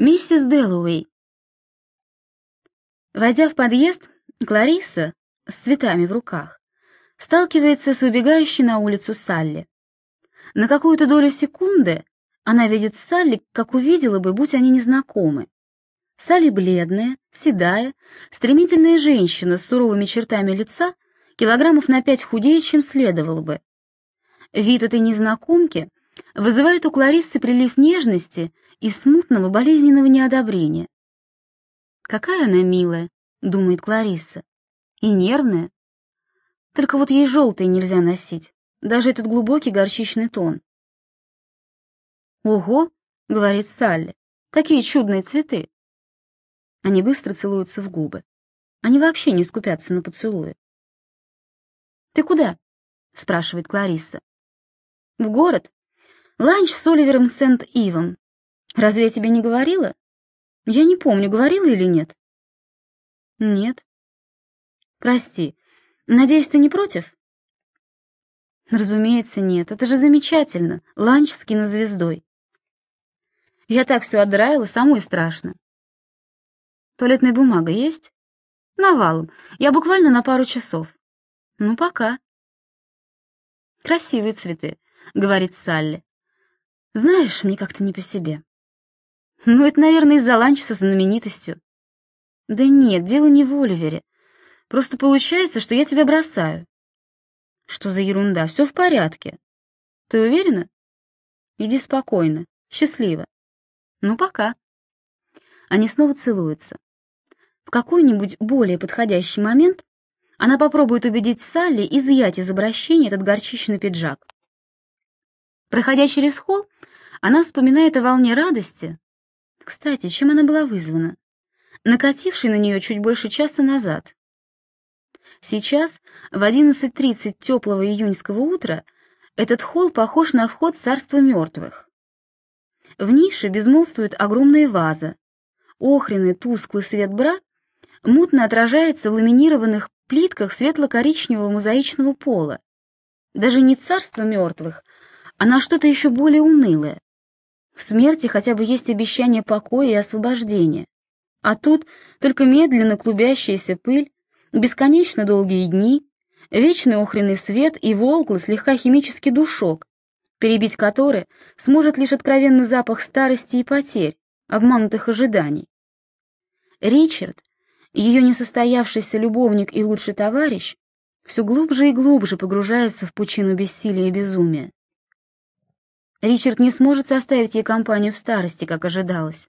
Миссис Дэллоуэй. Войдя в подъезд, Клариса с цветами в руках сталкивается с выбегающей на улицу Салли. На какую-то долю секунды она видит Салли, как увидела бы, будь они незнакомы. Салли бледная, седая, стремительная женщина с суровыми чертами лица, килограммов на пять худее, чем следовало бы. Вид этой незнакомки вызывает у Клариссы прилив нежности и смутного болезненного неодобрения. «Какая она милая», — думает Кларисса, — «и нервная. Только вот ей желтый нельзя носить, даже этот глубокий горчичный тон». «Ого», — говорит Салли, — «какие чудные цветы». Они быстро целуются в губы. Они вообще не скупятся на поцелуи. «Ты куда?» — спрашивает Кларисса. «В город. Ланч с Оливером Сент-Ивом. Разве я тебе не говорила? Я не помню, говорила или нет. Нет. Прости. Надеюсь, ты не против? Разумеется, нет. Это же замечательно. Ланч с кинозвездой. Я так все отдраила, самой страшно. Туалетная бумага есть? Навалом. Я буквально на пару часов. Ну, пока. Красивые цветы, говорит Салли. Знаешь, мне как-то не по себе. Ну, это, наверное, из-за ланча со знаменитостью. Да нет, дело не в Оливере. Просто получается, что я тебя бросаю. Что за ерунда? Все в порядке. Ты уверена? Иди спокойно, счастливо. Ну, пока. Они снова целуются. В какой-нибудь более подходящий момент она попробует убедить Салли изъять из обращения этот горчичный пиджак. Проходя через холл, она вспоминает о волне радости. Кстати, чем она была вызвана? Накатившей на нее чуть больше часа назад. Сейчас, в 11.30 теплого июньского утра, этот холл похож на вход в царство мертвых. В нише безмолвствует огромная ваза. Охренный тусклый свет бра мутно отражается в ламинированных плитках светло-коричневого мозаичного пола. Даже не царство мертвых, она что-то еще более унылое. В смерти хотя бы есть обещание покоя и освобождения. А тут только медленно клубящаяся пыль, бесконечно долгие дни, вечный охренный свет и волклый слегка химический душок, перебить который сможет лишь откровенный запах старости и потерь, обманутых ожиданий. Ричард, ее несостоявшийся любовник и лучший товарищ, все глубже и глубже погружается в пучину бессилия и безумия. Ричард не сможет составить ей компанию в старости, как ожидалось.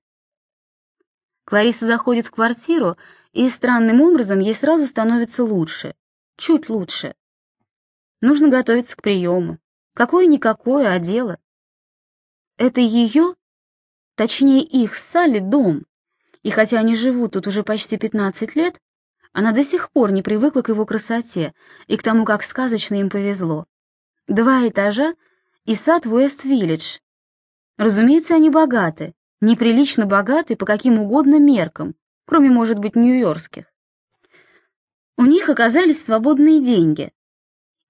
Клариса заходит в квартиру, и странным образом ей сразу становится лучше, чуть лучше. Нужно готовиться к приему. Какое-никакое, а дело. Это ее, точнее их с Салли, дом. И хотя они живут тут уже почти 15 лет, она до сих пор не привыкла к его красоте и к тому, как сказочно им повезло. Два этажа и сад Уэст-Виллидж. Разумеется, они богаты, неприлично богаты по каким угодно меркам, кроме, может быть, нью-йоркских. У них оказались свободные деньги,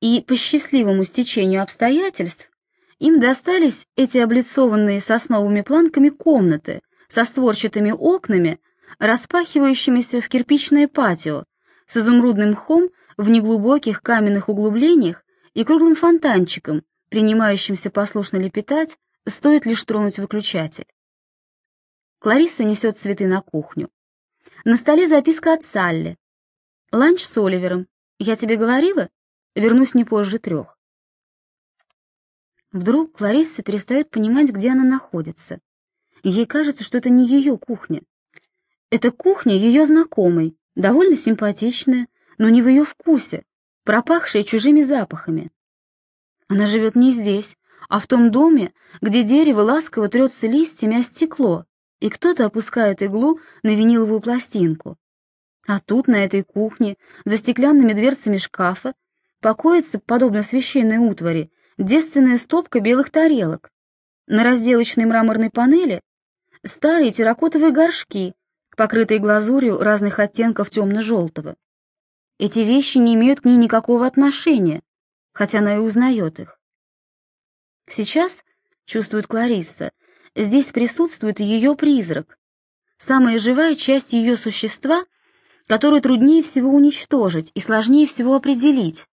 и по счастливому стечению обстоятельств им достались эти облицованные сосновыми планками комнаты со створчатыми окнами, распахивающимися в кирпичное патио, с изумрудным мхом в неглубоких каменных углублениях и круглым фонтанчиком, принимающимся послушно лепетать, стоит лишь тронуть выключатель. Клариса несет цветы на кухню. На столе записка от Салли. «Ланч с Оливером. Я тебе говорила? Вернусь не позже трех». Вдруг Клариса перестает понимать, где она находится. Ей кажется, что это не ее кухня. Это кухня ее знакомой, довольно симпатичная, но не в ее вкусе, пропахшая чужими запахами. Она живет не здесь, а в том доме, где дерево ласково трется листьями о стекло, и кто-то опускает иглу на виниловую пластинку. А тут, на этой кухне, за стеклянными дверцами шкафа, покоится, подобно священной утвари, девственная стопка белых тарелок. На разделочной мраморной панели старые терракотовые горшки, покрытые глазурью разных оттенков темно-желтого. Эти вещи не имеют к ней никакого отношения, хотя она и узнает их. Сейчас, чувствует Кларисса, здесь присутствует ее призрак, самая живая часть ее существа, которую труднее всего уничтожить и сложнее всего определить.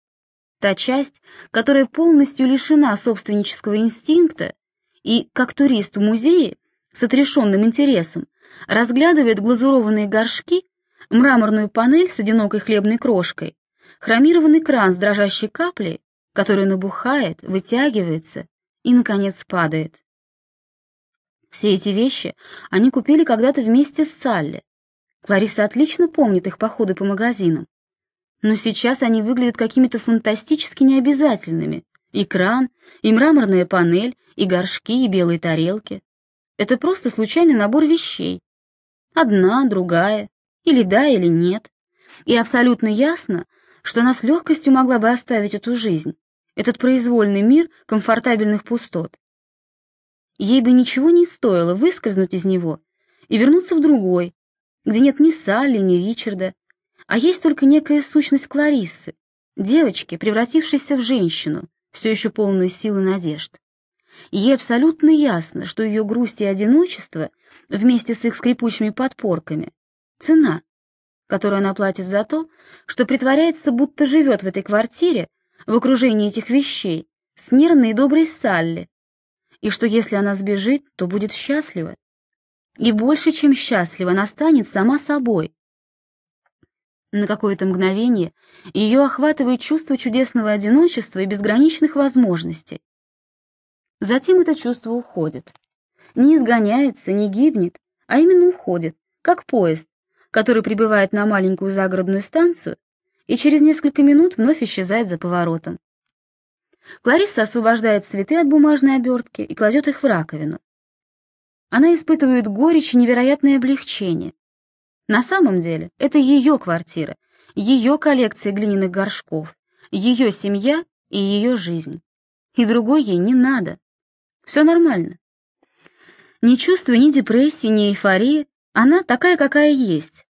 Та часть, которая полностью лишена собственнического инстинкта и, как турист в музее, с отрешенным интересом, разглядывает глазурованные горшки, мраморную панель с одинокой хлебной крошкой, хромированный кран с дрожащей каплей, который набухает, вытягивается и, наконец, падает. Все эти вещи они купили когда-то вместе с Салли. Клариса отлично помнит их походы по магазинам. Но сейчас они выглядят какими-то фантастически необязательными. И кран, и мраморная панель, и горшки, и белые тарелки. Это просто случайный набор вещей. Одна, другая, или да, или нет. И абсолютно ясно, что она с легкостью могла бы оставить эту жизнь, этот произвольный мир комфортабельных пустот. Ей бы ничего не стоило выскользнуть из него и вернуться в другой, где нет ни Салли, ни Ричарда, а есть только некая сущность Клариссы, девочки, превратившейся в женщину, все еще полную сил и надежд. Ей абсолютно ясно, что ее грусть и одиночество, вместе с их скрипучими подпорками, цена, которую она платит за то, что притворяется, будто живет в этой квартире, в окружении этих вещей, с нервной и доброй Салли, и что если она сбежит, то будет счастлива. И больше, чем счастлива, она станет сама собой. На какое-то мгновение ее охватывает чувство чудесного одиночества и безграничных возможностей. Затем это чувство уходит. Не изгоняется, не гибнет, а именно уходит, как поезд, который прибывает на маленькую загородную станцию и через несколько минут вновь исчезает за поворотом. Клариса освобождает цветы от бумажной обертки и кладет их в раковину. Она испытывает горечь и невероятное облегчение. На самом деле это ее квартира, ее коллекция глиняных горшков, ее семья и ее жизнь. И другой ей не надо. Все нормально. Не чувствуя ни депрессии, ни эйфории, она такая, какая есть.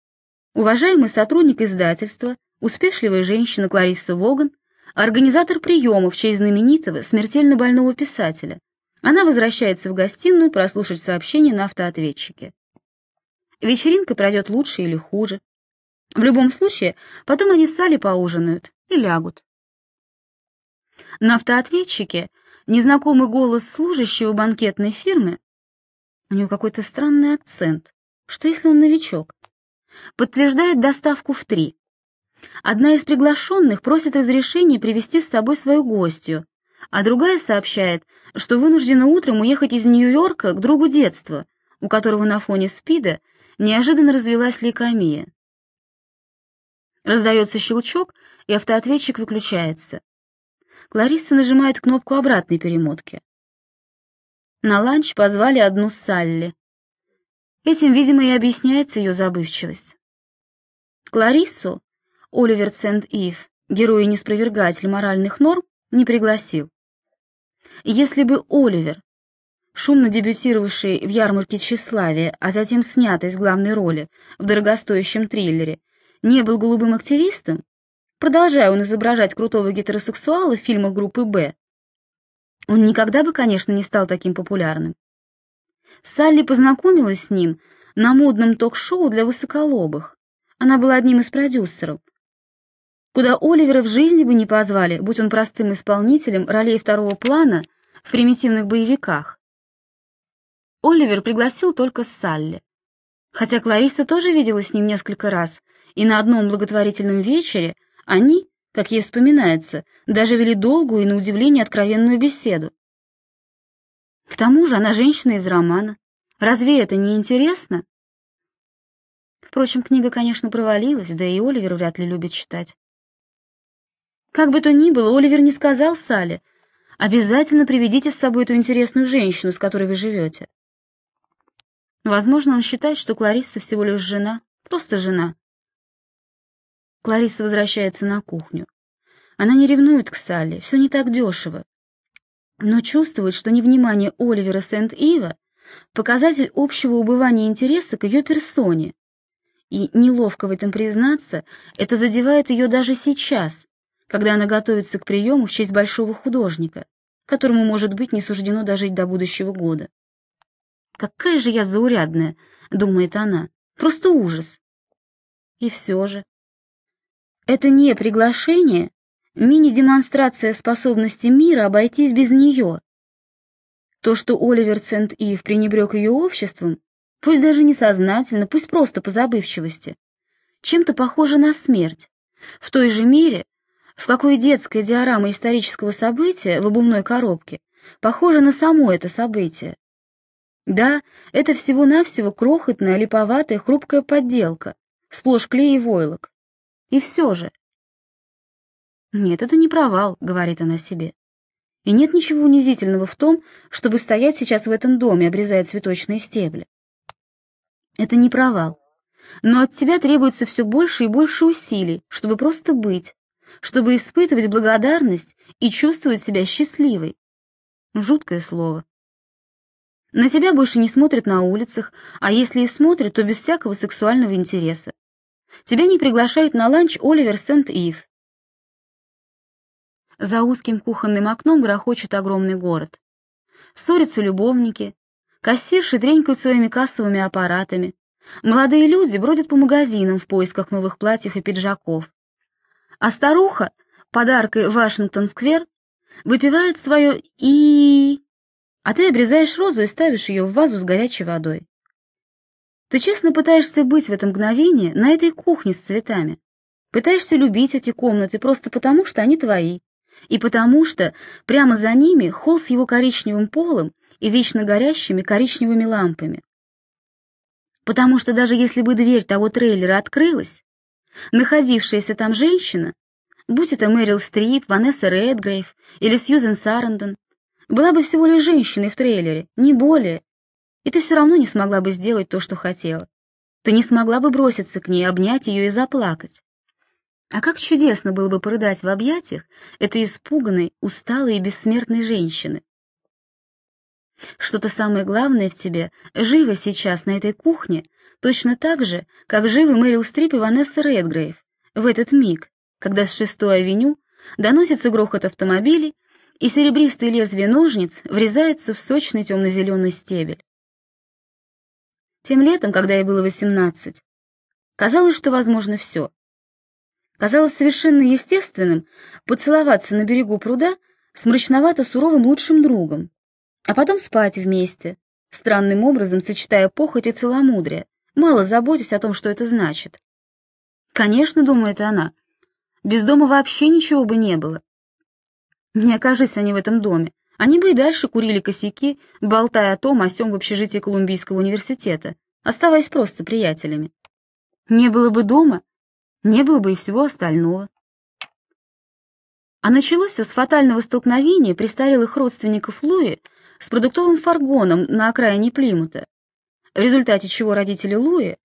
Уважаемый сотрудник издательства, успешливая женщина Кларисса Воган, организатор приема в честь знаменитого, смертельно больного писателя. Она возвращается в гостиную прослушать сообщение на автоответчике. Вечеринка пройдет лучше или хуже. В любом случае, потом они с Салли поужинают и лягут. На автоответчике незнакомый голос служащего банкетной фирмы, у него какой-то странный акцент, что если он новичок, подтверждает доставку в три. Одна из приглашенных просит разрешения привести с собой свою гостью, а другая сообщает, что вынуждена утром уехать из Нью-Йорка к другу детства, у которого на фоне СПИДа неожиданно развелась лейкомия. Раздается щелчок, и автоответчик выключается. Кларисса нажимает кнопку обратной перемотки. На ланч позвали одну Салли. Этим, видимо, и объясняется ее забывчивость. Клариссу Оливер Сент-Ив, герой и неспровергатель моральных норм, не пригласил. Если бы Оливер, шумно дебютировавший в ярмарке тщеславия, а затем снятый из главной роли в дорогостоящем триллере, не был голубым активистом, Продолжая он изображать крутого гетеросексуала в фильмах группы «Б», он никогда бы, конечно, не стал таким популярным. Салли познакомилась с ним на модном ток-шоу для высоколобых. Она была одним из продюсеров. Куда Оливера в жизни бы не позвали, будь он простым исполнителем ролей второго плана в примитивных боевиках. Оливер пригласил только Салли. Хотя Клариса тоже видела с ним несколько раз, и на одном благотворительном вечере – они, как ей вспоминается, даже вели долгую и, на удивление, откровенную беседу. К тому же она женщина из романа. Разве это не интересно? Впрочем, книга, конечно, провалилась, да и Оливер вряд ли любит читать. Как бы то ни было, Оливер не сказал Сале, обязательно приведите с собой эту интересную женщину, с которой вы живете. Возможно, он считает, что Кларисса всего лишь жена, просто жена, Клариса возвращается на кухню. Она не ревнует к Салли, все не так дешево. Но чувствует, что невнимание Оливера Сент-Ива — показатель общего убывания интереса к ее персоне. И, неловко в этом признаться, это задевает ее даже сейчас, когда она готовится к приему в честь большого художника, которому, может быть, не суждено дожить до будущего года. Какая же я заурядная, думает она. Просто ужас. И все же. Это не приглашение, мини-демонстрация способности мира обойтись без нее. То, что Оливер Цент-Ив пренебрег ее обществом, пусть даже несознательно, пусть просто по забывчивости, чем-то похоже на смерть, в той же мере, в какой детская диорама исторического события в обувной коробке похожа на само это событие. Да, это всего-навсего крохотная, липоватая, хрупкая подделка, сплошь клей и войлок. И все же. Нет, это не провал, говорит она себе. И нет ничего унизительного в том, чтобы стоять сейчас в этом доме, обрезая цветочные стебли. Это не провал. Но от тебя требуется все больше и больше усилий, чтобы просто быть, чтобы испытывать благодарность и чувствовать себя счастливой. Жуткое слово. На тебя больше не смотрят на улицах, а если и смотрят, то без всякого сексуального интереса. Тебя не приглашает на ланч Оливер Сент-Ив. За узким кухонным окном грохочет огромный город. Ссорятся любовники, кассирши тренькают своими кассовыми аппаратами, молодые люди бродят по магазинам в поисках новых платьев и пиджаков. А старуха, подаркой Вашингтон-сквер, выпивает свое и а ты обрезаешь розу и ставишь ее в вазу с горячей водой. Ты честно пытаешься быть в это мгновение на этой кухне с цветами. Пытаешься любить эти комнаты просто потому, что они твои, и потому что прямо за ними холл с его коричневым полом и вечно горящими коричневыми лампами. Потому что даже если бы дверь того трейлера открылась, находившаяся там женщина, будь это Мэрил Стрип, Ванесса Редгрейв или Сьюзен Сарандон, была бы всего лишь женщиной в трейлере, не более. И ты все равно не смогла бы сделать то, что хотела. Ты не смогла бы броситься к ней, обнять ее и заплакать. А как чудесно было бы порыдать в объятиях этой испуганной, усталой и бессмертной женщины. Что-то самое главное в тебе живо сейчас на этой кухне, точно так же, как живы Мэрил Стрип и Ванесса Редгрейв в этот миг, когда с шестой авеню доносится грохот автомобилей, и серебристое лезвие ножниц врезается в сочный темно-зеленый стебель. Тем летом, когда ей было восемнадцать, казалось, что возможно все. Казалось совершенно естественным поцеловаться на берегу пруда с мрачновато-суровым лучшим другом, а потом спать вместе, странным образом сочетая похоть и целомудрие, мало заботясь о том, что это значит. Конечно, думает она, без дома вообще ничего бы не было. Не окажись они в этом доме, они бы и дальше курили косяки, болтая о том о сём в общежитии Колумбийского университета, оставаясь просто приятелями. Не было бы дома, не было бы и всего остального. А началось все с фатального столкновения престарелых родственников Луи с продуктовым фаргоном на окраине Плимута, в результате чего родители Луи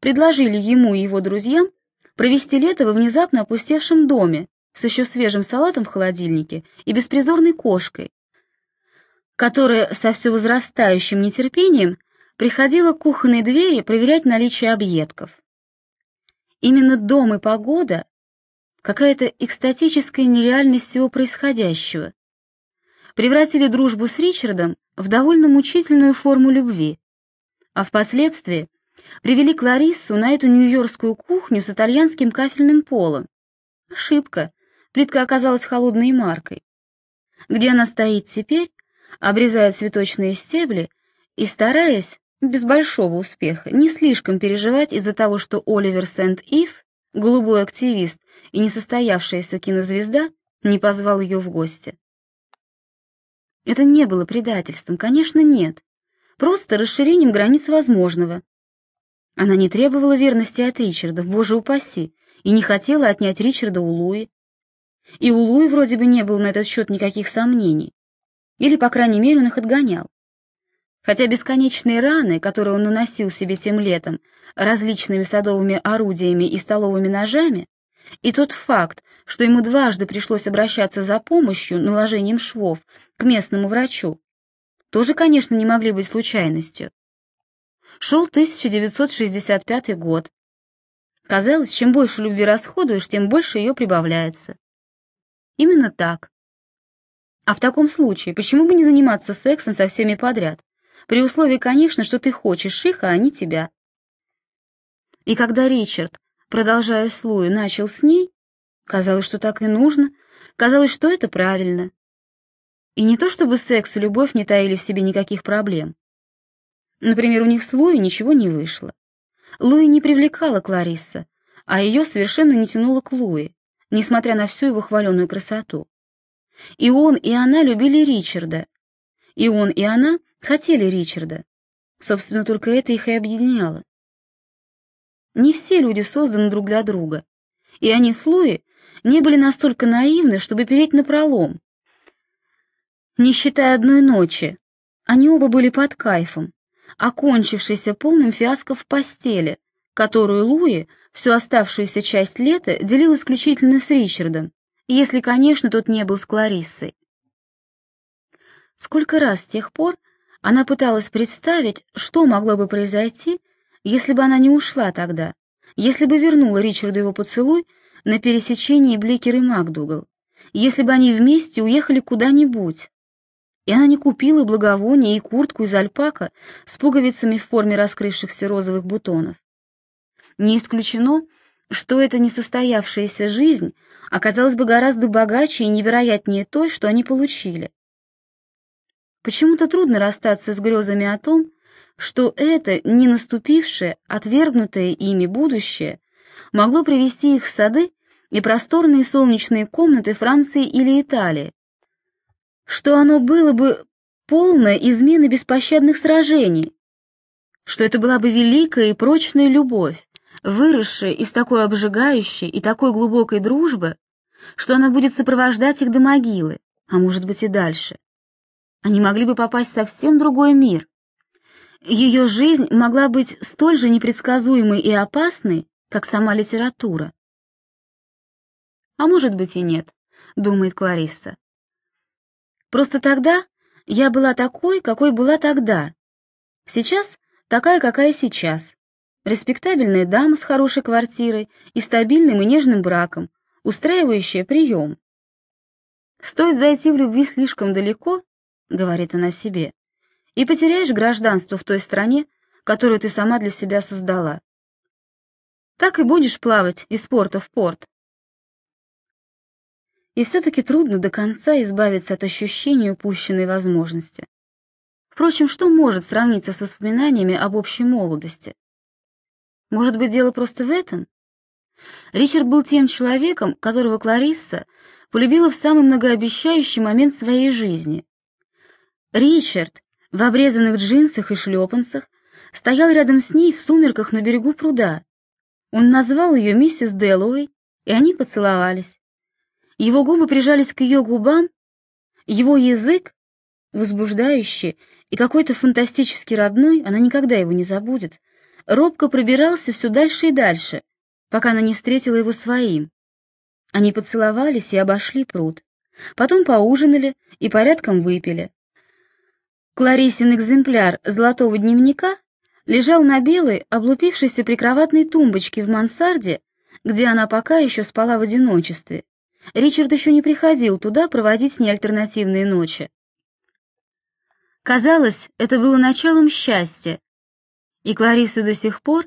предложили ему и его друзьям провести лето во внезапно опустевшем доме, с еще свежим салатом в холодильнике и беспризорной кошкой, которая со все возрастающим нетерпением приходила к кухонной двери проверять наличие объедков. Именно дом и погода, какая-то экстатическая нереальность всего происходящего, превратили дружбу с Ричардом в довольно мучительную форму любви, а впоследствии привели Клариссу на эту нью-йоркскую кухню с итальянским кафельным полом. Ошибка, Плитка оказалась холодной маркой. Где она стоит теперь, обрезая цветочные стебли и стараясь, без большого успеха, не слишком переживать из-за того, что Оливер Сент-Ив, голубой активист и несостоявшаяся кинозвезда, не позвал ее в гости. Это не было предательством, конечно, нет. Просто расширением границ возможного. Она не требовала верности от Ричарда, боже упаси, и не хотела отнять Ричарда у Луи. И у Луи вроде бы не было на этот счет никаких сомнений. Или, по крайней мере, он их отгонял. Хотя бесконечные раны, которые он наносил себе тем летом различными садовыми орудиями и столовыми ножами, и тот факт, что ему дважды пришлось обращаться за помощью, наложением швов, к местному врачу, тоже, конечно, не могли быть случайностью. Шел 1965 год. Казалось, чем больше любви расходуешь, тем больше ее прибавляется. Именно так. А в таком случае, почему бы не заниматься сексом со всеми подряд? при условии, конечно, что ты хочешь их, а они тебя. И когда Ричард, продолжая с Луи, начал с ней, казалось, что так и нужно, казалось, что это правильно. И не то чтобы секс и любовь не таили в себе никаких проблем. Например, у них с Луи ничего не вышло. Луи не привлекала Кларисса, а ее совершенно не тянуло к Луи, несмотря на всю его хваленую красоту. И он, и она любили Ричарда. И он, и она хотели Ричарда. Собственно, только это их и объединяло. Не все люди созданы друг для друга, и они с Луи не были настолько наивны, чтобы переть на пролом. Не считая одной ночи, они оба были под кайфом, окончившейся полным фиаско в постели, которую Луи всю оставшуюся часть лета делил исключительно с Ричардом, если, конечно, тот не был с Клариссой. Сколько раз с тех пор она пыталась представить, что могло бы произойти, если бы она не ушла тогда, если бы вернула Ричарду его поцелуй на пересечении Бликер и Макдугал, если бы они вместе уехали куда-нибудь, и она не купила благовония и куртку из альпака с пуговицами в форме раскрывшихся розовых бутонов. Не исключено, что эта несостоявшаяся жизнь оказалась бы гораздо богаче и невероятнее той, что они получили. Почему-то трудно расстаться с грезами о том, что это не наступившее, отвергнутое ими будущее могло привести их в сады и просторные солнечные комнаты Франции или Италии, что оно было бы полное измены беспощадных сражений, что это была бы великая и прочная любовь, выросшая из такой обжигающей и такой глубокой дружбы, что она будет сопровождать их до могилы, а может быть и дальше. Они могли бы попасть в совсем другой мир. Ее жизнь могла быть столь же непредсказуемой и опасной, как сама литература. А может быть и нет, думает Кларисса. Просто тогда я была такой, какой была тогда. Сейчас такая, какая сейчас. Респектабельная дама с хорошей квартирой и стабильным и нежным браком, устраивающая прием. Стоит зайти в любви слишком далеко, говорит она себе, и потеряешь гражданство в той стране, которую ты сама для себя создала. Так и будешь плавать из порта в порт, и все-таки трудно до конца избавиться от ощущения упущенной возможности. Впрочем, что может сравниться с воспоминаниями об общей молодости? Может быть, дело просто в этом? Ричард был тем человеком, которого Кларисса полюбила в самый многообещающий момент своей жизни. Ричард в обрезанных джинсах и шлепанцах стоял рядом с ней в сумерках на берегу пруда. Он назвал ее миссис Дэллоуэй, и они поцеловались. Его губы прижались к ее губам, его язык, возбуждающий и какой-то фантастически родной, она никогда его не забудет, робко пробирался все дальше и дальше, пока она не встретила его своим. Они поцеловались и обошли пруд. Потом поужинали и порядком выпили. Кларисин экземпляр золотого дневника лежал на белой, облупившейся прикроватной тумбочке в мансарде, где она пока еще спала в одиночестве. Ричард еще не приходил туда проводить с ней альтернативные ночи. Казалось, это было началом счастья, и Кларису до сих пор,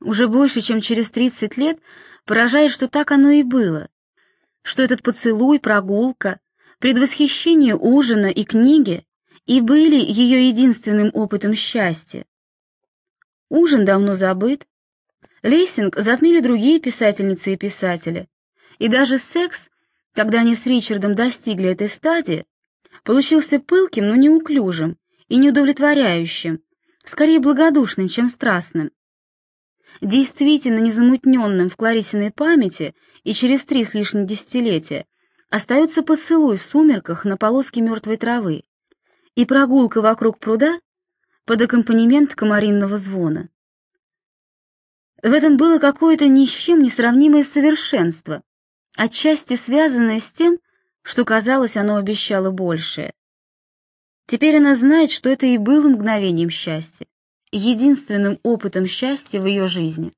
уже больше, чем через 30 лет, поражает, что так оно и было, что этот поцелуй, прогулка, предвосхищение ужина и книги и были ее единственным опытом счастья. Ужин давно забыт, Лейсинг затмили другие писательницы и писатели, и даже секс, когда они с Ричардом достигли этой стадии, получился пылким, но неуклюжим и неудовлетворяющим, скорее благодушным, чем страстным. Действительно незамутненным в Кларисиной памяти и через три с лишним десятилетия остается поцелуй в сумерках на полоске мертвой травы и прогулка вокруг пруда под аккомпанемент комаринного звона. В этом было какое-то ни с чем не совершенство, отчасти связанное с тем, что казалось, оно обещало большее. Теперь она знает, что это и было мгновением счастья, единственным опытом счастья в ее жизни.